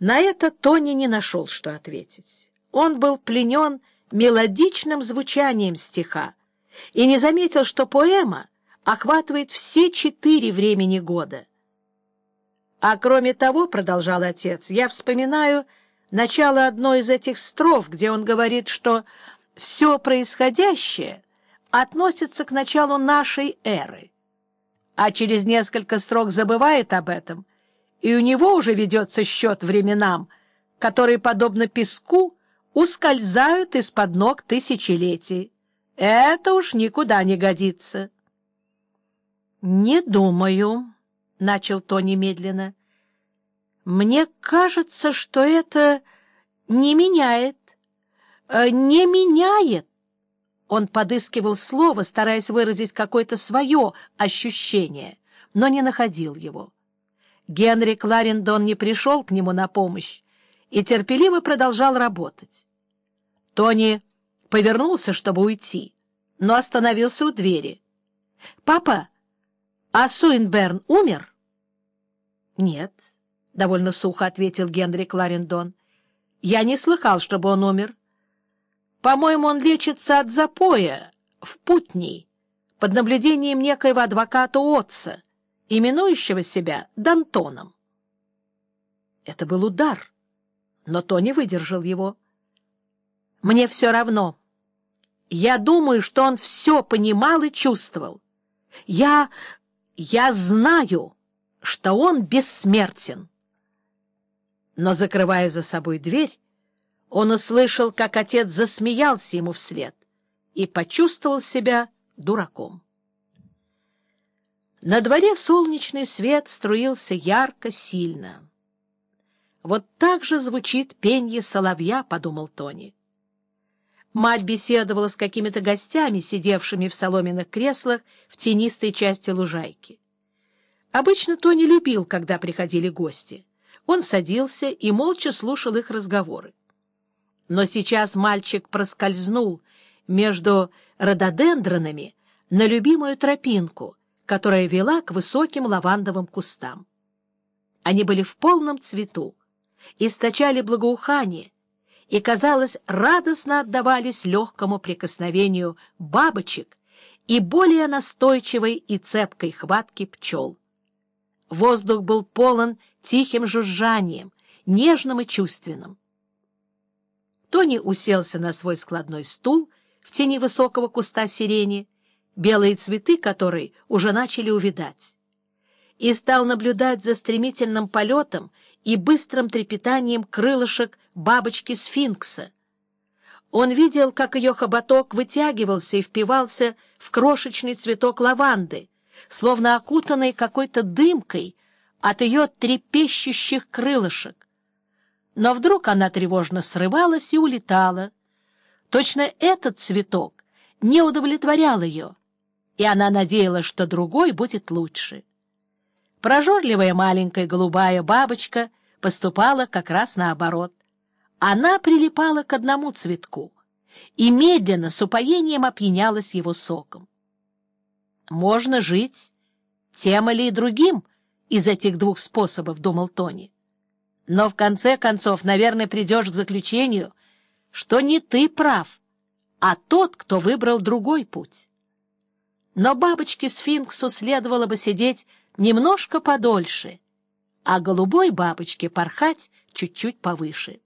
На это Тони не нашел, что ответить. Он был пленен мелодичным звучанием стиха и не заметил, что поэма охватывает все четыре времени года. А кроме того, — продолжал отец, — я вспоминаю начало одной из этих строф, где он говорит, что все происходящее относится к началу нашей эры, а через несколько строк забывает об этом, и у него уже ведется счет временам, которые, подобно песку, ускользают из-под ног тысячелетий. Это уж никуда не годится. — Не думаю, — начал Тони медленно. — Мне кажется, что это не меняет, э, не меняет. Он подыскивал слово, стараясь выразить какое-то свое ощущение, но не находил его. Генри Кларендон не пришел к нему на помощь и терпеливо продолжал работать. Тони повернулся, чтобы уйти, но остановился у двери. — Папа, а Суинберн умер? — Нет, — довольно сухо ответил Генри Кларендон. — Я не слыхал, чтобы он умер. По-моему, он лечится от запоя в Путни под наблюдением некоего адвоката Отца, именующего себя Дантоном. Это был удар, но Тони выдержал его. Мне все равно. Я думаю, что он все понимал и чувствовал. Я... я знаю, что он бессмертен. Но, закрывая за собой дверь, он услышал, как отец засмеялся ему вслед и почувствовал себя дураком. На дворе солнечный свет струился ярко, сильно. «Вот так же звучит пенье соловья», — подумал Тони. Мать беседовала с какими-то гостями, сидевшими в соломенных креслах в тенистой части лужайки. Обычно Тони любил, когда приходили гости. Он садился и молча слушал их разговоры. Но сейчас мальчик проскользнул между рододендронами на любимую тропинку, которая вела к высоким лавандовым кустам. Они были в полном цвету, источали благоухание и, казалось, радостно отдавались легкому прикосновению бабочек и более настойчивой и цепкой хватки пчел. Воздух был полон тихим жужжанием, нежным и чувственным. Тони уселся на свой складной стул в тени высокого куста сирени, белые цветы которой уже начали увидать, и стал наблюдать за стремительным полетом и быстрым трепетанием крылышек бабочки-сфинкса. Он видел, как ее хоботок вытягивался и впивался в крошечный цветок лаванды, словно окутанный какой-то дымкой от ее трепещущих крылышек. Но вдруг она тревожно срывалась и улетала. Точно этот цветок не удовлетворял ее, и она надеялась, что другой будет лучше. Прожорливая маленькая голубая бабочка поступала как раз наоборот. Она прилипала к одному цветку и медленно, с упоением опьянялась его соком. Можно жить тем или другим из этих двух способов, — думал Тони. Но в конце концов, наверное, придешь к заключению, что не ты прав, а тот, кто выбрал другой путь. Но бабочке-сфинксу следовало бы сидеть немножко подольше, а голубой бабочке порхать чуть-чуть повыше.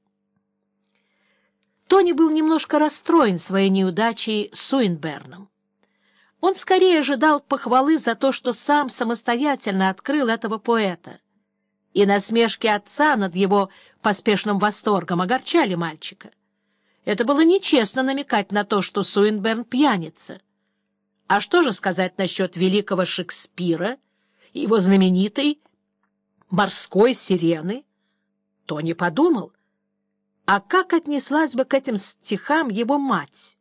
Тони был немножко расстроен своей неудачей с Уинберном. Он скорее ожидал похвалы за то, что сам самостоятельно открыл этого поэта. И насмешки отца над его поспешным восторгом огорчали мальчика. Это было нечестно намекать на то, что Суинберн пьяница. А что же сказать насчет великого Шекспира и его знаменитой морской сирены? Тони подумал, а как отнеслась бы к этим стихам его мать?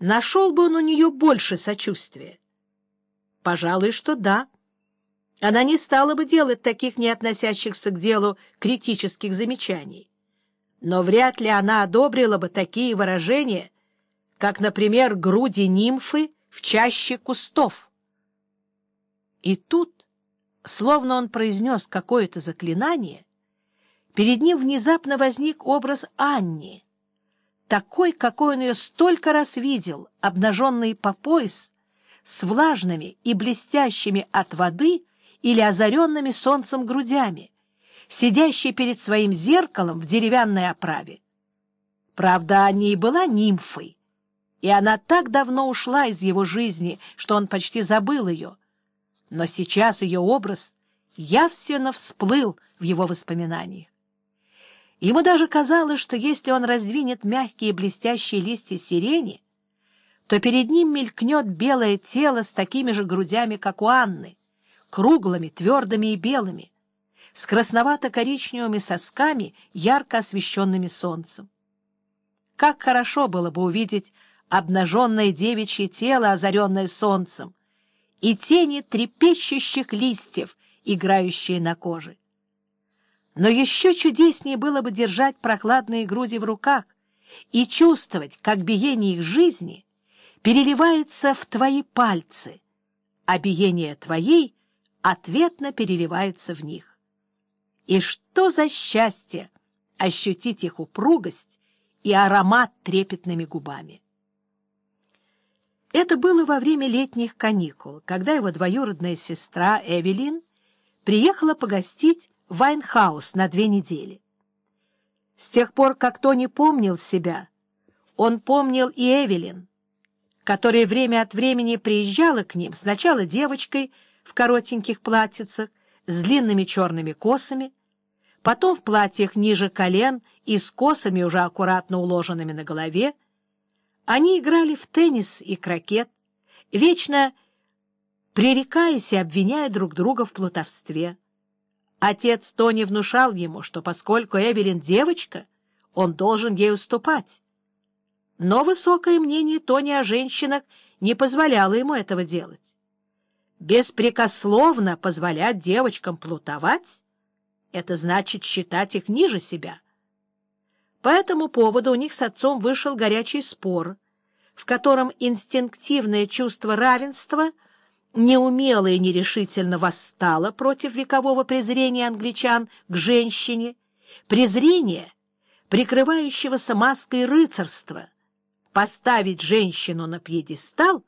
Нашел бы он у нее больше сочувствия? Пожалуй, что да. Она не стала бы делать таких не относящихся к делу критических замечаний. Но вряд ли она одобрила бы такие выражения, как, например, груди нимфы в чаще кустов. И тут, словно он произнес какое-то заклинание, перед ним внезапно возник образ Анни, такой, какой он ее столько раз видел, обнаженный по пояс, с влажными и блестящими от воды или озаренными солнцем грудями, сидящей перед своим зеркалом в деревянной оправе. Правда, Анни и была нимфой, и она так давно ушла из его жизни, что он почти забыл ее. Но сейчас ее образ явственно всплыл в его воспоминаниях. Ему даже казалось, что если он раздвинет мягкие блестящие листья сирени, то перед ним мелькнет белое тело с такими же грудями, как у Анны, круглыми, твердыми и белыми, с красновато-коричневыми сосками, ярко освещенными солнцем. Как хорошо было бы увидеть обнаженное девичье тело, озаренное солнцем, и тени трепещущих листьев, играющие на коже. Но еще чудеснее было бы держать прохладные груди в руках и чувствовать, как биение их жизни переливается в твои пальцы, а биение твоей ответно переливается в них. И что за счастье ощутить их упругость и аромат трепетными губами! Это было во время летних каникул, когда его двоюродная сестра Эвелин приехала погостить в Вайнхаус на две недели. С тех пор, как Тони помнил себя, он помнил и Эвелин, которая время от времени приезжала к ним сначала девочкой в коротеньких платьицах с длинными черными косами, потом в платьях ниже колен и с косами, уже аккуратно уложенными на голове. Они играли в теннис и крокет, вечно пререкаясь и обвиняя друг друга в плутовстве. Отец Тони внушал ему, что поскольку Эвелин девочка, он должен ей уступать. Но высокое мнение Тони о женщинах не позволяло ему этого делать. Беспрекословно позволять девочкам плутовать — это значит считать их ниже себя. По этому поводу у них с отцом вышел горячий спор, в котором инстинктивное чувство равенства — неумело и нерешительно восстала против векового презрения англичан к женщине, презрения, прикрывающегося маской рыцарства, поставить женщину на пьедестал,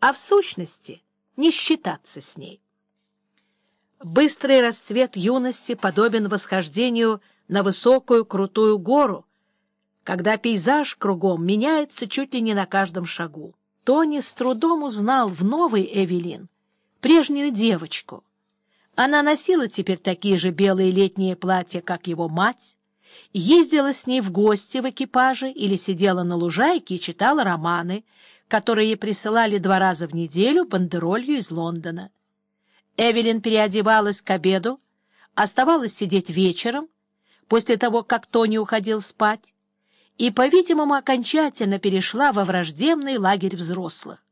а в сущности не считаться с ней. Быстрый расцвет юности подобен восхождению на высокую крутую гору, когда пейзаж кругом меняется чуть ли не на каждом шагу. Тони с трудом узнал в новой Эвелин прежнюю девочку. Она носила теперь такие же белые летние платья, как его мать, ездила с ней в гости в экипаже или сидела на лужайке и читала романы, которые ей присылали два раза в неделю бандеролью из Лондона. Эвелин переодевалась к обеду, оставалась сидеть вечером, после того, как Тони уходил спать, и, по-видимому, окончательно перешла во враждебный лагерь взрослых.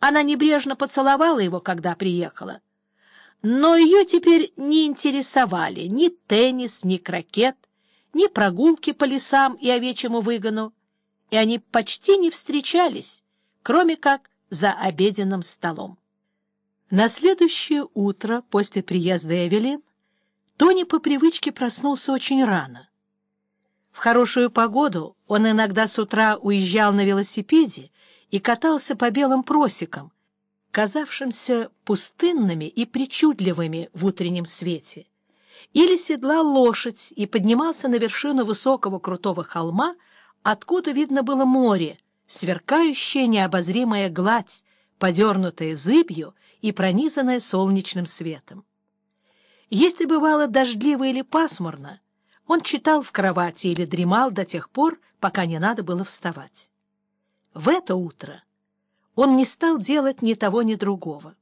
Она небрежно поцеловала его, когда приехала, но ее теперь не интересовали ни теннис, ни крокет, ни прогулки по лесам и овечьему выгону, и они почти не встречались, кроме как за обеденным столом. На следующее утро после приезда Эвелин Тони по привычке проснулся очень рано. В хорошую погоду он иногда с утра уезжал на велосипеде и катался по белым просекам, казавшимся пустынными и причудливыми в утреннем свете, или седлал лошадь и поднимался на вершину высокого крутого холма, откуда видно было море, сверкающая необозримая гладь, подернутая зыбью и пронизанная солнечным светом. Если бывало дождливо или пасмурно, он читал в кровати или дремал до тех пор, пока не надо было вставать. В это утро он не стал делать ни того, ни другого.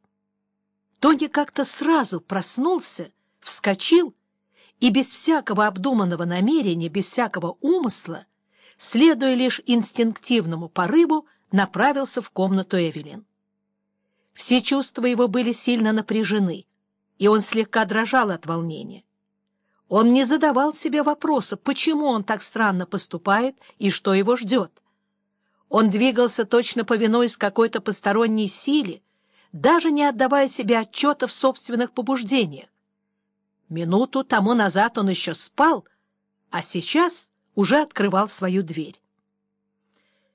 Тони как-то сразу проснулся, вскочил и без всякого обдуманного намерения, без всякого умысла, следуя лишь инстинктивному порыву, направился в комнату Эвелин. Все чувства его были сильно напряжены, и он слегка дрожал от волнения. Он не задавал себе вопроса, почему он так странно поступает и что его ждет. Он двигался точно повинуясь какой-то посторонней силе, даже не отдавая себе отчета в собственных побуждениях. Минуту тому назад он еще спал, а сейчас уже открывал свою дверь.